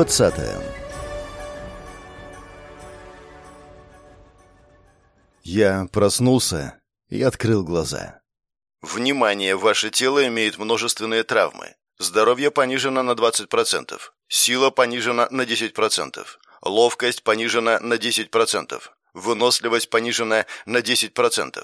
двадцатая Я проснулся и открыл глаза. Внимание! Ваше тело имеет множественные травмы. Здоровье понижено на 20%. Сила понижена на 10%. Ловкость понижена на 10%. Выносливость понижена на 10%.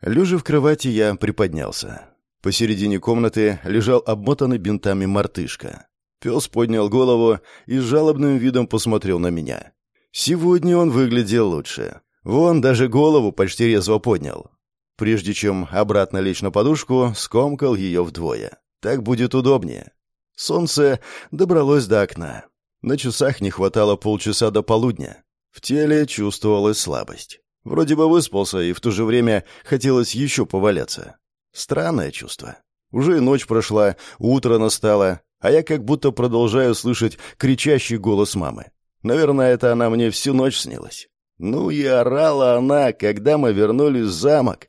Лежа в кровати, я приподнялся. Посередине комнаты лежал обмотанный бинтами мартышка. Пес поднял голову и жалобным видом посмотрел на меня. Сегодня он выглядел лучше. Вон даже голову почти резво поднял. Прежде чем обратно лечь на подушку, скомкал ее вдвое. Так будет удобнее. Солнце добралось до окна. На часах не хватало полчаса до полудня. В теле чувствовалась слабость. Вроде бы выспался, и в то же время хотелось еще поваляться. Странное чувство. Уже ночь прошла, утро настало, а я как будто продолжаю слышать кричащий голос мамы. Наверное, это она мне всю ночь снилась. Ну и орала она, когда мы вернулись в замок.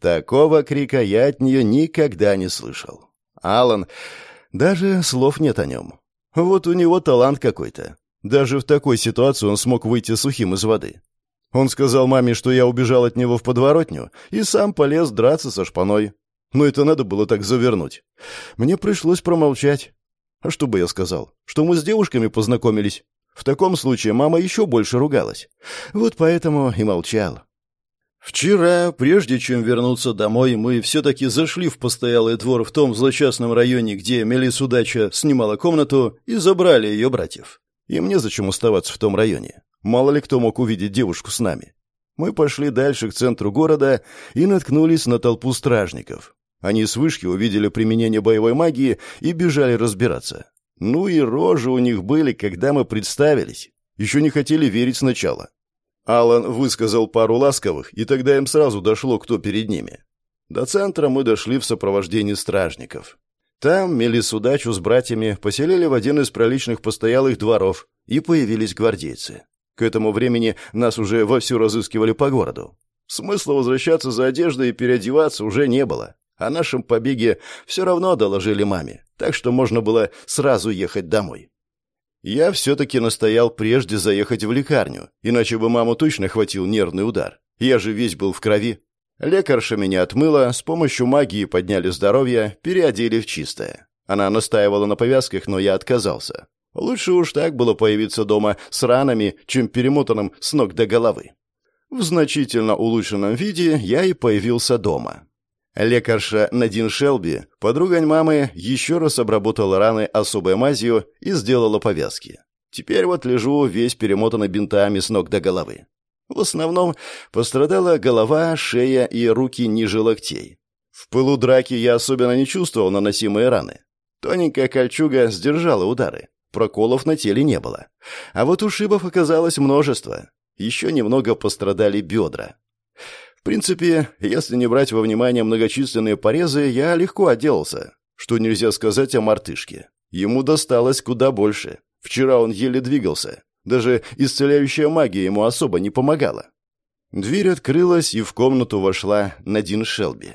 Такого крика я от нее никогда не слышал. Алан, даже слов нет о нем. Вот у него талант какой-то. Даже в такой ситуации он смог выйти сухим из воды. Он сказал маме, что я убежал от него в подворотню, и сам полез драться со шпаной. Но это надо было так завернуть. Мне пришлось промолчать. А что бы я сказал? Что мы с девушками познакомились? В таком случае мама еще больше ругалась. Вот поэтому и молчал. Вчера, прежде чем вернуться домой, мы все-таки зашли в постоялый двор в том злосчастном районе, где Мелис Удача снимала комнату, и забрали ее братьев. И мне зачем оставаться в том районе. Мало ли кто мог увидеть девушку с нами. Мы пошли дальше к центру города и наткнулись на толпу стражников. Они с вышки увидели применение боевой магии и бежали разбираться. Ну и рожи у них были, когда мы представились. Еще не хотели верить сначала. Алан высказал пару ласковых, и тогда им сразу дошло, кто перед ними. До центра мы дошли в сопровождении стражников. Там Мелису дачу с братьями поселили в один из проличных постоялых дворов, и появились гвардейцы. К этому времени нас уже вовсю разыскивали по городу. Смысла возвращаться за одеждой и переодеваться уже не было. О нашем побеге все равно доложили маме, так что можно было сразу ехать домой. Я все-таки настоял прежде заехать в лекарню, иначе бы маму точно хватил нервный удар. Я же весь был в крови. Лекарша меня отмыла, с помощью магии подняли здоровье, переодели в чистое. Она настаивала на повязках, но я отказался. Лучше уж так было появиться дома с ранами, чем перемотанным с ног до головы. В значительно улучшенном виде я и появился дома. Лекарша Надин Шелби, подруга мамы, еще раз обработала раны особой мазью и сделала повязки. Теперь вот лежу весь перемотанный бинтами с ног до головы. В основном пострадала голова, шея и руки ниже локтей. В пылу драки я особенно не чувствовал наносимые раны. Тоненькая кольчуга сдержала удары. Проколов на теле не было. А вот ушибов оказалось множество. Еще немного пострадали бедра. В принципе, если не брать во внимание многочисленные порезы, я легко отделался. Что нельзя сказать о мартышке. Ему досталось куда больше. Вчера он еле двигался. Даже исцеляющая магия ему особо не помогала. Дверь открылась, и в комнату вошла Надин Шелби.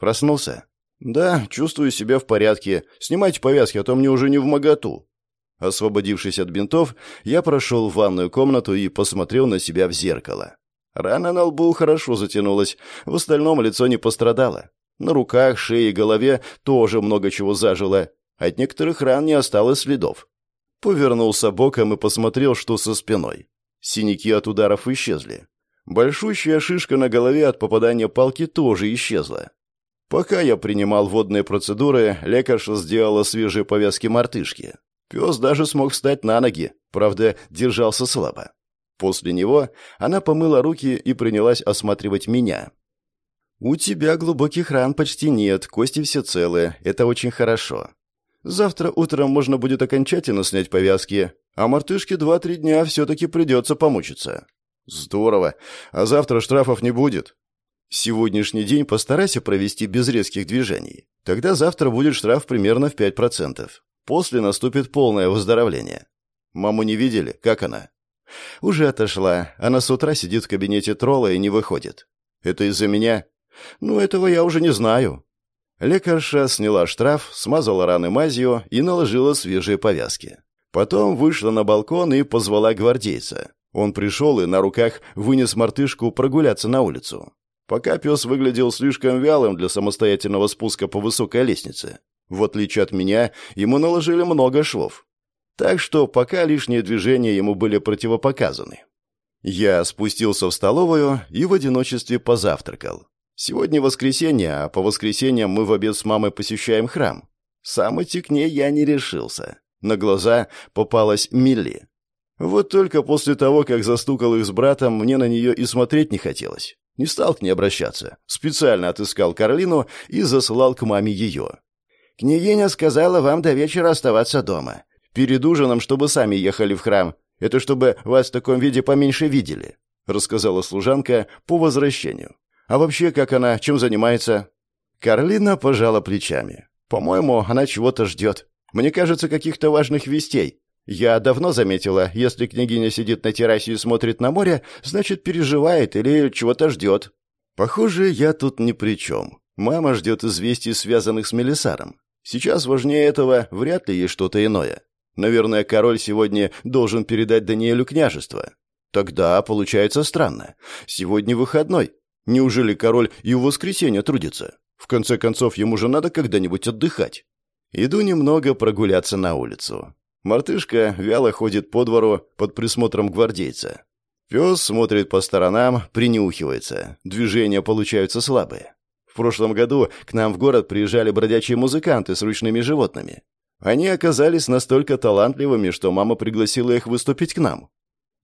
Проснулся? «Да, чувствую себя в порядке. Снимайте повязки, а то мне уже не в моготу». Освободившись от бинтов, я прошел в ванную комнату и посмотрел на себя в зеркало. Рана на лбу хорошо затянулась, в остальном лицо не пострадало. На руках, шее и голове тоже много чего зажило. От некоторых ран не осталось следов. Повернулся боком и посмотрел, что со спиной. Синяки от ударов исчезли. Большущая шишка на голове от попадания палки тоже исчезла. Пока я принимал водные процедуры, лекарша сделала свежие повязки мартышки. Пес даже смог встать на ноги, правда, держался слабо. После него она помыла руки и принялась осматривать меня. «У тебя глубоких ран почти нет, кости все целые, это очень хорошо. Завтра утром можно будет окончательно снять повязки, а мартышке два-три дня все-таки придется помучиться». «Здорово. А завтра штрафов не будет?» «Сегодняшний день постарайся провести без резких движений. Тогда завтра будет штраф примерно в 5%. После наступит полное выздоровление. Маму не видели? Как она? Уже отошла. Она с утра сидит в кабинете тролла и не выходит. Это из-за меня? Ну, этого я уже не знаю. Лекарша сняла штраф, смазала раны мазью и наложила свежие повязки. Потом вышла на балкон и позвала гвардейца. Он пришел и на руках вынес мартышку прогуляться на улицу. Пока пес выглядел слишком вялым для самостоятельного спуска по высокой лестнице. В отличие от меня, ему наложили много швов. Так что пока лишние движения ему были противопоказаны. Я спустился в столовую и в одиночестве позавтракал. Сегодня воскресенье, а по воскресеньям мы в обед с мамой посещаем храм. Сам идти к ней я не решился. На глаза попалась Милли. Вот только после того, как застукал их с братом, мне на нее и смотреть не хотелось. Не стал к ней обращаться. Специально отыскал Карлину и заслал к маме ее. «Княгиня сказала вам до вечера оставаться дома. Перед ужином, чтобы сами ехали в храм. Это чтобы вас в таком виде поменьше видели», — рассказала служанка по возвращению. «А вообще, как она, чем занимается?» Карлина пожала плечами. «По-моему, она чего-то ждет. Мне кажется, каких-то важных вестей. Я давно заметила, если княгиня сидит на террасе и смотрит на море, значит, переживает или чего-то ждет. Похоже, я тут ни при чем. Мама ждет известий, связанных с Мелисаром. Сейчас важнее этого вряд ли есть что-то иное. Наверное, король сегодня должен передать Даниэлю княжество. Тогда получается странно. Сегодня выходной. Неужели король и в воскресенье трудится? В конце концов, ему же надо когда-нибудь отдыхать. Иду немного прогуляться на улицу. Мартышка вяло ходит по двору под присмотром гвардейца. Пес смотрит по сторонам, принюхивается. Движения получаются слабые. В прошлом году к нам в город приезжали бродячие музыканты с ручными животными. Они оказались настолько талантливыми, что мама пригласила их выступить к нам.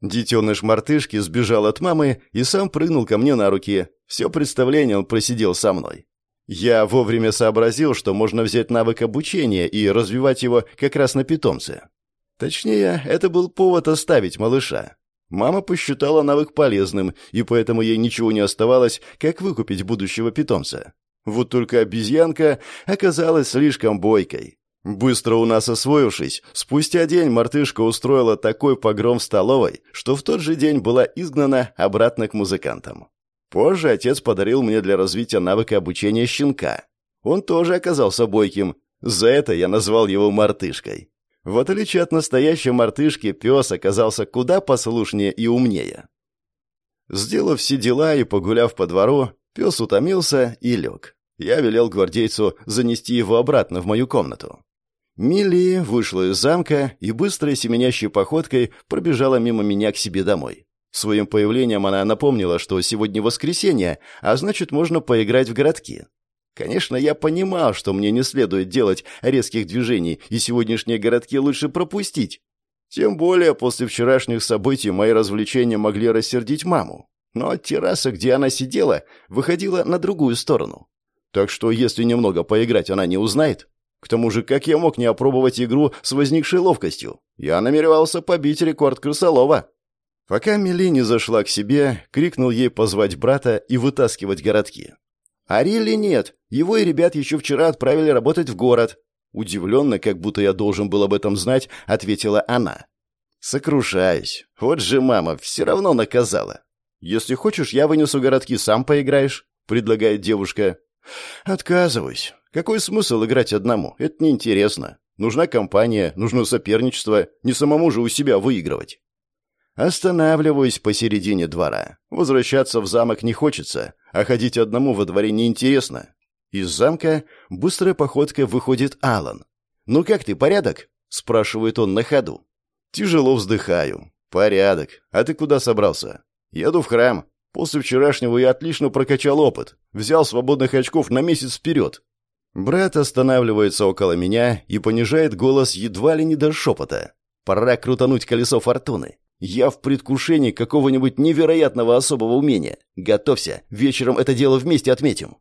Детеныш мартышки сбежал от мамы и сам прыгнул ко мне на руки. Все представление он просидел со мной. Я вовремя сообразил, что можно взять навык обучения и развивать его как раз на питомце. Точнее, это был повод оставить малыша. Мама посчитала навык полезным, и поэтому ей ничего не оставалось, как выкупить будущего питомца. Вот только обезьянка оказалась слишком бойкой. Быстро у нас освоившись, спустя день мартышка устроила такой погром в столовой, что в тот же день была изгнана обратно к музыкантам. Позже отец подарил мне для развития навыка обучения щенка. Он тоже оказался бойким. За это я назвал его мартышкой. В отличие от настоящей мартышки, пес оказался куда послушнее и умнее. Сделав все дела и погуляв по двору, пес утомился и лег. Я велел гвардейцу занести его обратно в мою комнату. Милли вышла из замка и быстрой семенящей походкой пробежала мимо меня к себе домой. Своим появлением она напомнила, что сегодня воскресенье, а значит, можно поиграть в городки. Конечно, я понимал, что мне не следует делать резких движений, и сегодняшние городки лучше пропустить. Тем более, после вчерашних событий мои развлечения могли рассердить маму. Но терраса, где она сидела, выходила на другую сторону. Так что, если немного поиграть она не узнает... К тому же, как я мог не опробовать игру с возникшей ловкостью? Я намеревался побить рекорд крысолова. Пока Мели не зашла к себе, крикнул ей позвать брата и вытаскивать городки. А Рилли нет. Его и ребят еще вчера отправили работать в город. Удивленно, как будто я должен был об этом знать, ответила она. Сокрушаюсь. Вот же мама все равно наказала. Если хочешь, я вынесу городки, сам поиграешь, предлагает девушка. Отказываюсь. Какой смысл играть одному? Это неинтересно. Нужна компания, нужно соперничество, не самому же у себя выигрывать. Останавливаюсь посередине двора. Возвращаться в замок не хочется, а ходить одному во дворе неинтересно. Из замка быстрой походкой выходит Алан. «Ну как ты, порядок?» – спрашивает он на ходу. Тяжело вздыхаю. «Порядок. А ты куда собрался?» «Еду в храм. После вчерашнего я отлично прокачал опыт. Взял свободных очков на месяц вперед». Брат останавливается около меня и понижает голос едва ли не до шепота. «Пора крутануть колесо фортуны. Я в предвкушении какого-нибудь невероятного особого умения. Готовься, вечером это дело вместе отметим.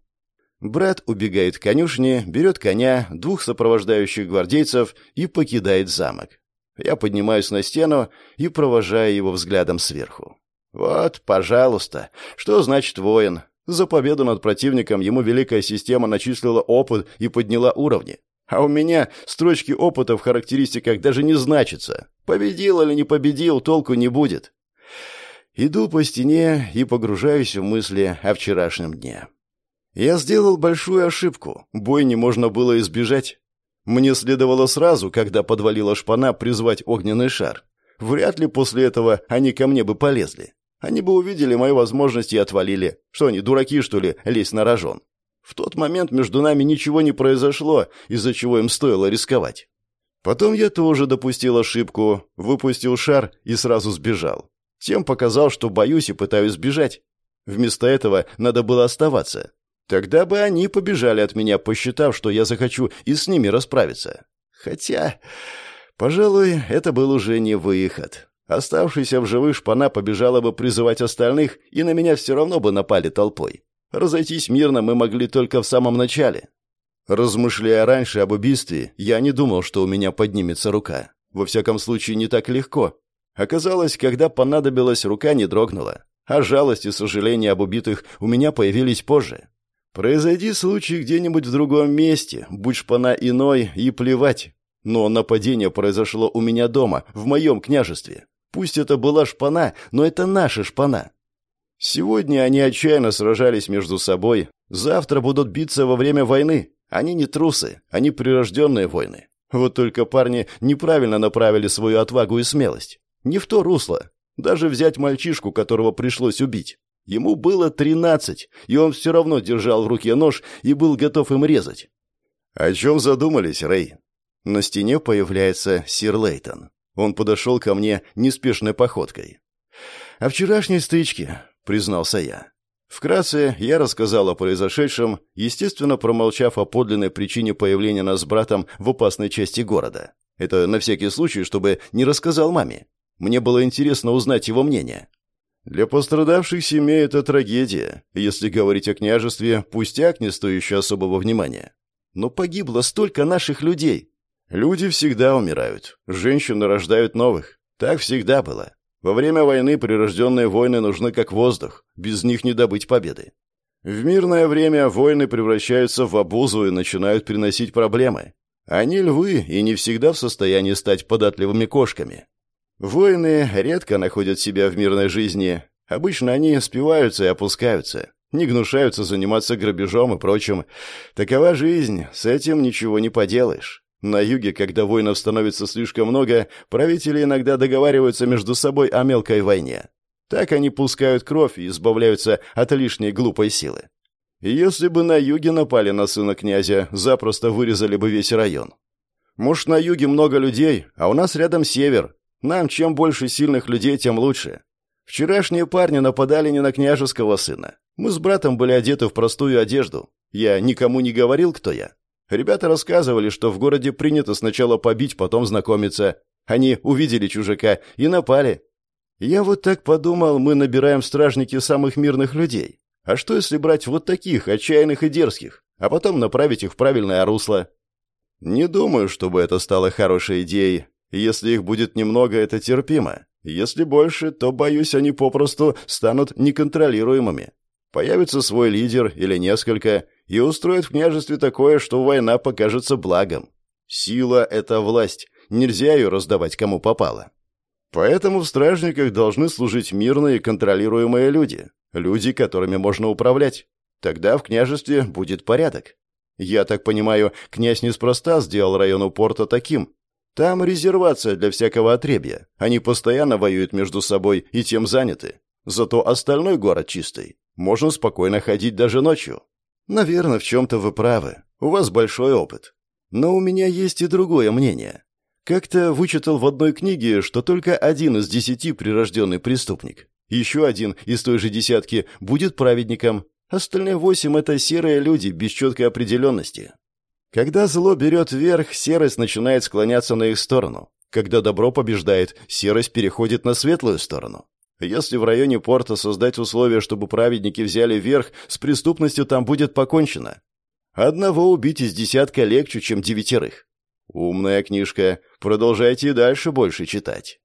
Брат убегает к конюшне, берет коня, двух сопровождающих гвардейцев и покидает замок. Я поднимаюсь на стену и провожаю его взглядом сверху. Вот, пожалуйста, что значит воин? За победу над противником ему великая система начислила опыт и подняла уровни. А у меня строчки опыта в характеристиках даже не значатся. Победил или не победил, толку не будет. Иду по стене и погружаюсь в мысли о вчерашнем дне. Я сделал большую ошибку. Бой не можно было избежать. Мне следовало сразу, когда подвалила шпана, призвать огненный шар. Вряд ли после этого они ко мне бы полезли. Они бы увидели мои возможности и отвалили. Что они, дураки, что ли, лезть на рожон? В тот момент между нами ничего не произошло, из-за чего им стоило рисковать. Потом я тоже допустил ошибку, выпустил шар и сразу сбежал. Тем показал, что боюсь и пытаюсь сбежать. Вместо этого надо было оставаться. Тогда бы они побежали от меня, посчитав, что я захочу и с ними расправиться. Хотя, пожалуй, это был уже не выход. Оставшаяся в живых шпана побежала бы призывать остальных, и на меня все равно бы напали толпой. Разойтись мирно мы могли только в самом начале. Размышляя раньше об убийстве, я не думал, что у меня поднимется рука. Во всяком случае, не так легко. Оказалось, когда понадобилась, рука не дрогнула. А жалость и сожаление об убитых у меня появились позже. Произойди случай где-нибудь в другом месте, будь шпана иной, и плевать. Но нападение произошло у меня дома, в моем княжестве. Пусть это была шпана, но это наша шпана. Сегодня они отчаянно сражались между собой, завтра будут биться во время войны. Они не трусы, они прирожденные воины. Вот только парни неправильно направили свою отвагу и смелость. Не в то русло. Даже взять мальчишку, которого пришлось убить. Ему было тринадцать, и он все равно держал в руке нож и был готов им резать. «О чем задумались, Рэй?» На стене появляется сир Лейтон. Он подошел ко мне неспешной походкой. «О вчерашней стычке», — признался я. Вкратце я рассказал о произошедшем, естественно, промолчав о подлинной причине появления нас с братом в опасной части города. Это на всякий случай, чтобы не рассказал маме. Мне было интересно узнать его мнение. Для пострадавших семей это трагедия. Если говорить о княжестве, пустяк, не стоящий особого внимания. Но погибло столько наших людей. Люди всегда умирают. Женщины рождают новых. Так всегда было. Во время войны прирожденные войны нужны как воздух, без них не добыть победы. В мирное время войны превращаются в обузу и начинают приносить проблемы. Они львы и не всегда в состоянии стать податливыми кошками. Воины редко находят себя в мирной жизни. Обычно они спиваются и опускаются, не гнушаются заниматься грабежом и прочим. Такова жизнь, с этим ничего не поделаешь. На юге, когда воинов становится слишком много, правители иногда договариваются между собой о мелкой войне. Так они пускают кровь и избавляются от лишней глупой силы. если бы на юге напали на сына князя, запросто вырезали бы весь район. Может, на юге много людей, а у нас рядом север. Нам чем больше сильных людей, тем лучше. Вчерашние парни нападали не на княжеского сына. Мы с братом были одеты в простую одежду. Я никому не говорил, кто я. Ребята рассказывали, что в городе принято сначала побить, потом знакомиться. Они увидели чужака и напали. Я вот так подумал, мы набираем стражники самых мирных людей. А что если брать вот таких, отчаянных и дерзких, а потом направить их в правильное русло? Не думаю, чтобы это стало хорошей идеей. Если их будет немного, это терпимо. Если больше, то, боюсь, они попросту станут неконтролируемыми. Появится свой лидер или несколько, и устроит в княжестве такое, что война покажется благом. Сила — это власть, нельзя ее раздавать кому попало. Поэтому в стражниках должны служить мирные контролируемые люди, люди, которыми можно управлять. Тогда в княжестве будет порядок. Я так понимаю, князь неспроста сделал район у порта таким. Там резервация для всякого отребья. Они постоянно воюют между собой и тем заняты. Зато остальной город чистый. Можно спокойно ходить даже ночью. Наверное, в чем-то вы правы. У вас большой опыт. Но у меня есть и другое мнение. Как-то вычитал в одной книге, что только один из десяти прирожденный преступник. Еще один из той же десятки будет праведником. Остальные восемь — это серые люди без четкой определенности. Когда зло берет верх, серость начинает склоняться на их сторону. Когда добро побеждает, серость переходит на светлую сторону. Если в районе порта создать условия, чтобы праведники взяли верх, с преступностью там будет покончено. Одного убить из десятка легче, чем девятерых. Умная книжка. Продолжайте и дальше больше читать.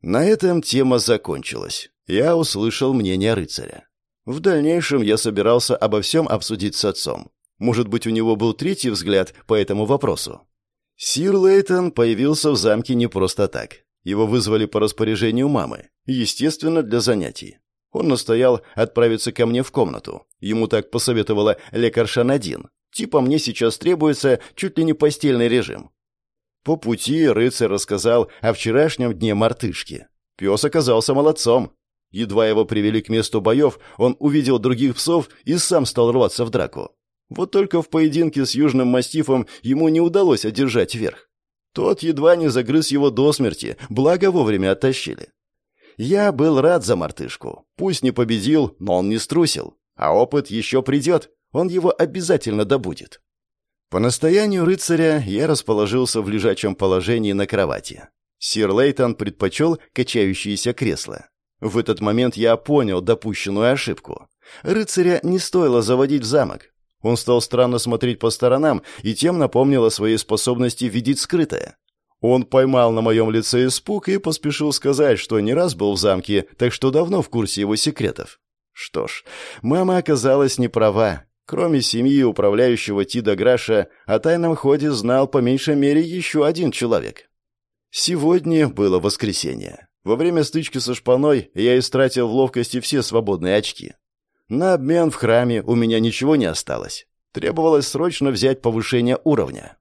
На этом тема закончилась. Я услышал мнение рыцаря. В дальнейшем я собирался обо всем обсудить с отцом. Может быть, у него был третий взгляд по этому вопросу. Сир Лейтон появился в замке не просто так. Его вызвали по распоряжению мамы, естественно, для занятий. Он настоял отправиться ко мне в комнату. Ему так посоветовала лекарша Надин. Типа мне сейчас требуется чуть ли не постельный режим. По пути рыцарь рассказал о вчерашнем дне мартышки. Пес оказался молодцом. Едва его привели к месту боев, он увидел других псов и сам стал рваться в драку. Вот только в поединке с южным мастифом ему не удалось одержать верх. Тот едва не загрыз его до смерти, благо вовремя оттащили. Я был рад за мартышку. Пусть не победил, но он не струсил. А опыт еще придет, он его обязательно добудет. По настоянию рыцаря я расположился в лежачем положении на кровати. Сир Лейтон предпочел качающееся кресло. В этот момент я понял допущенную ошибку. Рыцаря не стоило заводить в замок. Он стал странно смотреть по сторонам и тем напомнил о своей способности видеть скрытое. Он поймал на моем лице испуг и поспешил сказать, что не раз был в замке, так что давно в курсе его секретов. Что ж, мама оказалась не права. Кроме семьи управляющего Тида Граша, о тайном ходе знал по меньшей мере еще один человек. Сегодня было воскресенье. Во время стычки со шпаной я истратил в ловкости все свободные очки. На обмен в храме у меня ничего не осталось. Требовалось срочно взять повышение уровня.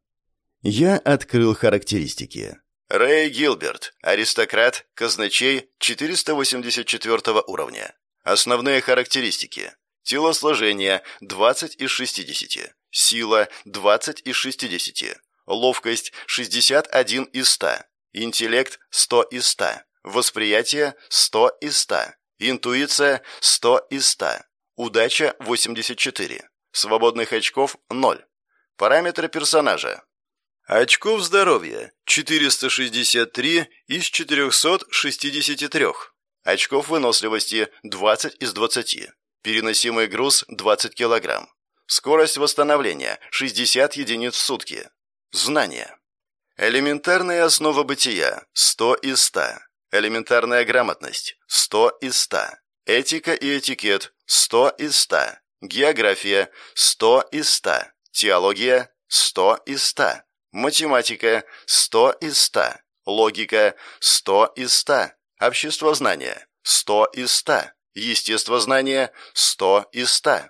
Я открыл характеристики. Рэй Гилберт, аристократ, казначей 484 уровня. Основные характеристики. Телосложение 20 из 60. Сила 20 из 60. Ловкость 61 из 100. Интеллект 100 из 100. Восприятие 100 из 100. Интуиция 100 из 100. Удача 84. Свободных очков 0. Параметры персонажа. Очков здоровья 463 из 463. Очков выносливости 20 из 20. Переносимый груз 20 кг. Скорость восстановления 60 единиц в сутки. Знания. Элементарная основа бытия 100 из 100. Элементарная грамотность 100 из 100. Этика и этикет 100 из 100. География 100 из 100. Теология 100 из 100. Математика 100 из 100. Логика 100 из 100. Обществознание 100 из 100. Естествознание 100 из 100.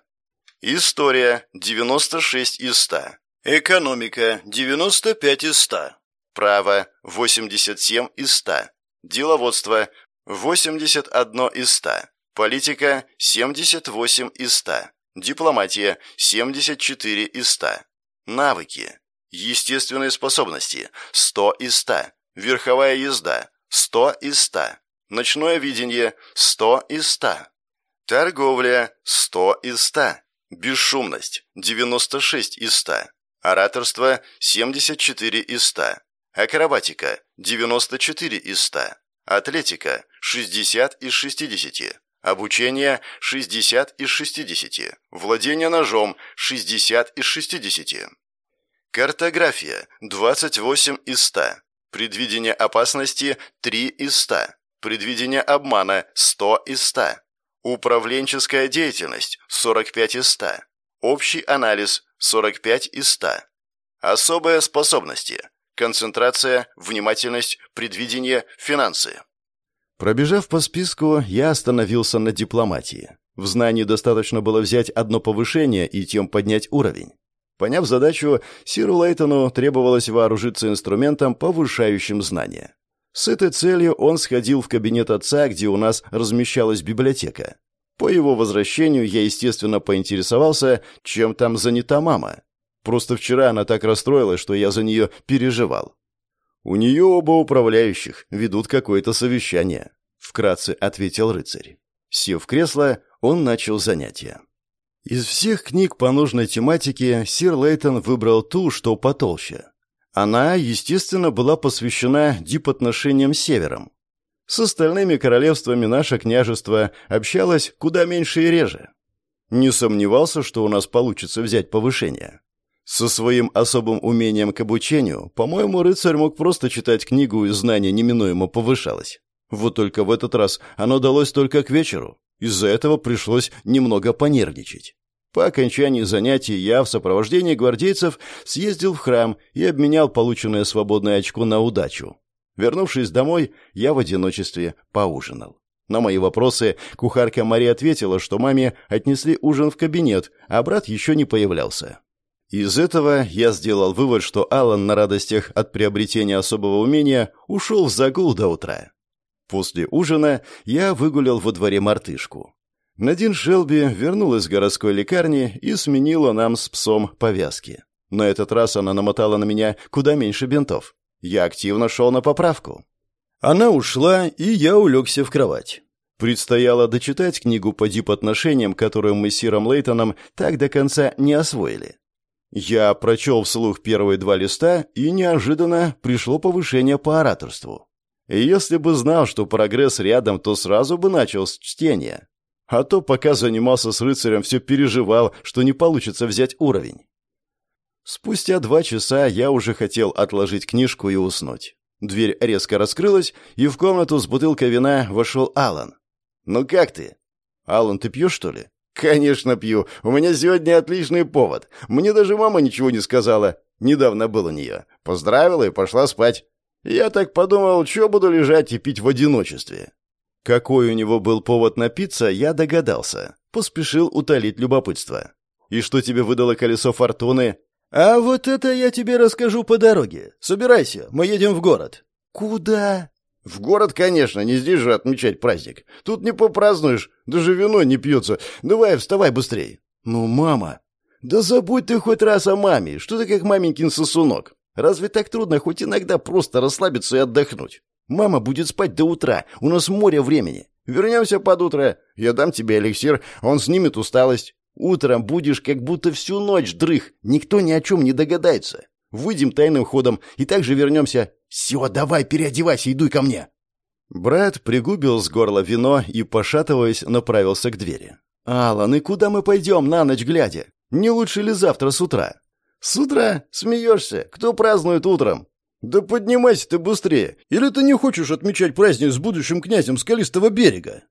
История 96 из 100. Экономика 95 из 100. Право 87 из 100. Деловодство 81 из 100. Политика – 78 из 100. Дипломатия – 74 из 100. Навыки. Естественные способности – 100 из 100. Верховая езда – 100 из 100. Ночное видение – 100 из 100. Торговля – 100 из 100. Бесшумность – 96 из 100. Ораторство – 74 из 100. Акробатика – 94 из 100. Атлетика – 60 из 60. Обучение 60 из 60. Владение ножом 60 из 60. Картография 28 из 100. Предвидение опасности 3 из 100. Предвидение обмана 100 из 100. Управленческая деятельность 45 из 100. Общий анализ 45 из 100. Особые способности. Концентрация, внимательность, предвидение, финансы. Пробежав по списку, я остановился на дипломатии. В знании достаточно было взять одно повышение и тем поднять уровень. Поняв задачу, Сиру Лейтону требовалось вооружиться инструментом, повышающим знания. С этой целью он сходил в кабинет отца, где у нас размещалась библиотека. По его возвращению я, естественно, поинтересовался, чем там занята мама. Просто вчера она так расстроилась, что я за нее переживал. «У нее оба управляющих, ведут какое-то совещание», — вкратце ответил рыцарь. Сев в кресло, он начал занятия. Из всех книг по нужной тематике сир Лейтон выбрал ту, что потолще. Она, естественно, была посвящена дипотношениям с Севером. С остальными королевствами наше княжество общалось куда меньше и реже. Не сомневался, что у нас получится взять повышение. Со своим особым умением к обучению, по-моему, рыцарь мог просто читать книгу, и знание неминуемо повышалось. Вот только в этот раз оно далось только к вечеру. Из-за этого пришлось немного понервничать. По окончании занятий я в сопровождении гвардейцев съездил в храм и обменял полученное свободное очко на удачу. Вернувшись домой, я в одиночестве поужинал. На мои вопросы кухарка Мария ответила, что маме отнесли ужин в кабинет, а брат еще не появлялся. Из этого я сделал вывод, что Алан на радостях от приобретения особого умения ушел в загул до утра. После ужина я выгулял во дворе мартышку. Надин Шелби вернулась с городской лекарни и сменила нам с псом повязки. На этот раз она намотала на меня куда меньше бинтов. Я активно шел на поправку. Она ушла, и я улегся в кровать. Предстояло дочитать книгу по дип-отношениям, которую мы с Сиром Лейтоном так до конца не освоили. Я прочел вслух первые два листа, и неожиданно пришло повышение по ораторству. И если бы знал, что прогресс рядом, то сразу бы начал с чтения. А то, пока занимался с рыцарем, все переживал, что не получится взять уровень. Спустя два часа я уже хотел отложить книжку и уснуть. Дверь резко раскрылась, и в комнату с бутылкой вина вошел Алан. «Ну как ты?» «Алан, ты пьешь, что ли?» «Конечно пью. У меня сегодня отличный повод. Мне даже мама ничего не сказала. Недавно был у нее. Поздравила и пошла спать. Я так подумал, что буду лежать и пить в одиночестве». Какой у него был повод напиться, я догадался. Поспешил утолить любопытство. «И что тебе выдало колесо фортуны?» «А вот это я тебе расскажу по дороге. Собирайся, мы едем в город». «Куда?» «В город, конечно, не здесь же отмечать праздник. Тут не попразднуешь, даже вино не пьется. Давай, вставай быстрей». «Ну, мама...» «Да забудь ты хоть раз о маме. Что ты как маменькин сосунок? Разве так трудно хоть иногда просто расслабиться и отдохнуть? Мама будет спать до утра. У нас море времени. Вернемся под утро. Я дам тебе эликсир, он снимет усталость. Утром будешь как будто всю ночь дрых. Никто ни о чем не догадается. Выйдем тайным ходом и также вернемся. Все, давай, переодевайся и дуй ко мне. Брат пригубил с горла вино и, пошатываясь, направился к двери. «Алан, и куда мы пойдем на ночь глядя? Не лучше ли завтра с утра?» «С утра? Смеешься? Кто празднует утром?» «Да поднимайся ты быстрее! Или ты не хочешь отмечать праздник с будущим князем Скалистого берега?»